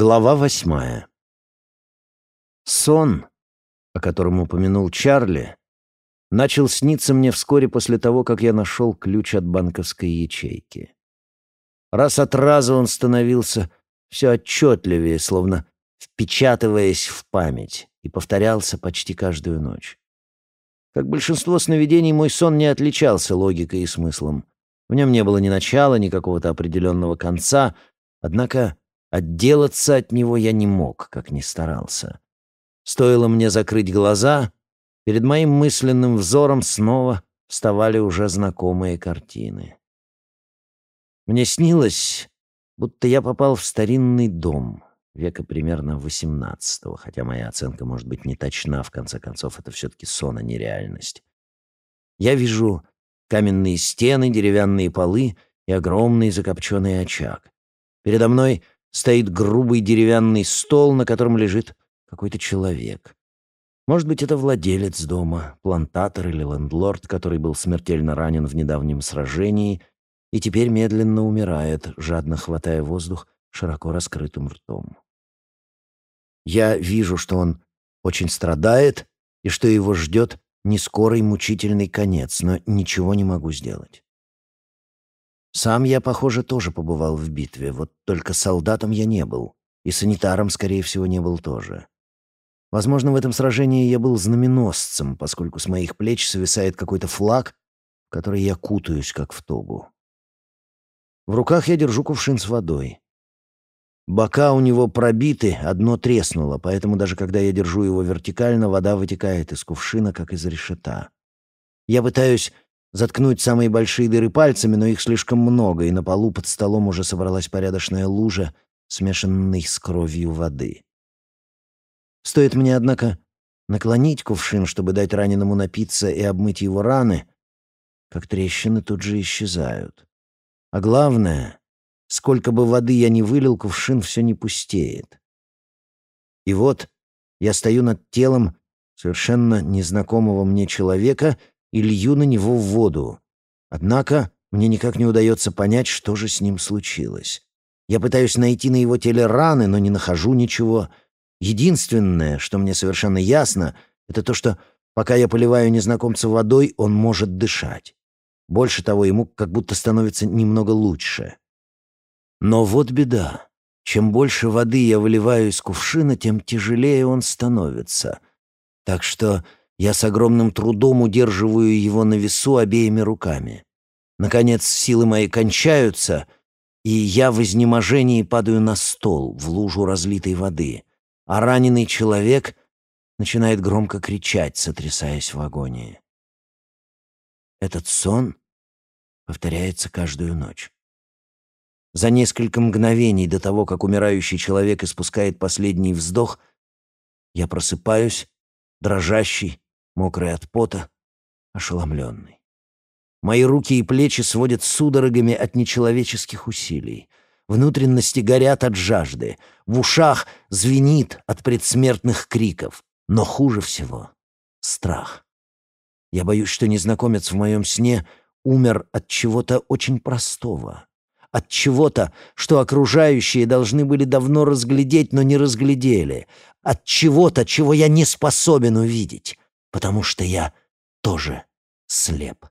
Глава восьмая. Сон, о котором упомянул Чарли, начал сниться мне вскоре после того, как я нашел ключ от банковской ячейки. Раз от раза он становился все отчетливее, словно впечатываясь в память, и повторялся почти каждую ночь. Как большинство сновидений, мой сон не отличался логикой и смыслом. В нем не было ни начала, ни какого-то определенного конца, однако Отделаться от него я не мог, как ни старался. Стоило мне закрыть глаза, перед моим мысленным взором снова вставали уже знакомые картины. Мне снилось, будто я попал в старинный дом века примерно XVIII, хотя моя оценка может быть не точна, в конце концов, это все-таки сон, а не реальность. Я вижу каменные стены, деревянные полы и огромный закопченный очаг. Передо мной стоит грубый деревянный стол, на котором лежит какой-то человек. Может быть, это владелец дома, плантатор или лендлорд, который был смертельно ранен в недавнем сражении и теперь медленно умирает, жадно хватая воздух широко раскрытым ртом. Я вижу, что он очень страдает и что его ждет нескорый мучительный конец, но ничего не могу сделать. Сам я, похоже, тоже побывал в битве, вот только солдатом я не был, и санитаром, скорее всего, не был тоже. Возможно, в этом сражении я был знаменосцем, поскольку с моих плеч свисает какой-то флаг, в который я кутаюсь, как в тогу. В руках я держу кувшин с водой. Бока у него пробиты, одно треснуло, поэтому даже когда я держу его вертикально, вода вытекает из кувшина, как из решета. Я пытаюсь заткнуть самые большие дыры пальцами, но их слишком много, и на полу под столом уже собралась порядочная лужа, смешанной с кровью воды. Стоит мне, однако, наклонить кувшин, чтобы дать раненому напиться и обмыть его раны, как трещины тут же исчезают. А главное, сколько бы воды я ни вылил, кувшин все не пустеет. И вот я стою над телом совершенно незнакомого мне человека — и лью на него в воду. Однако мне никак не удается понять, что же с ним случилось. Я пытаюсь найти на его теле раны, но не нахожу ничего. Единственное, что мне совершенно ясно, это то, что пока я поливаю незнакомца водой, он может дышать. Больше того, ему как будто становится немного лучше. Но вот беда. Чем больше воды я выливаю из кувшина, тем тяжелее он становится. Так что я с огромным трудом удерживаю его на весу обеими руками. Наконец, силы мои кончаются, и я в изнеможении падаю на стол, в лужу разлитой воды, а раненый человек начинает громко кричать, сотрясаясь в агонии. Этот сон повторяется каждую ночь. За несколько мгновений до того, как умирающий человек испускает последний вздох, я просыпаюсь, дрожащий, мокрый от пота, ошеломленный. Мои руки и плечи сводят судорогами от нечеловеческих усилий. Внутренности горят от жажды, в ушах звенит от предсмертных криков. Но хуже всего — страх. Я боюсь, что незнакомец в моем сне умер от чего-то очень простого. От чего-то, что окружающие должны были давно разглядеть, но не разглядели. От чего-то, чего я не способен увидеть потому что я тоже слеп.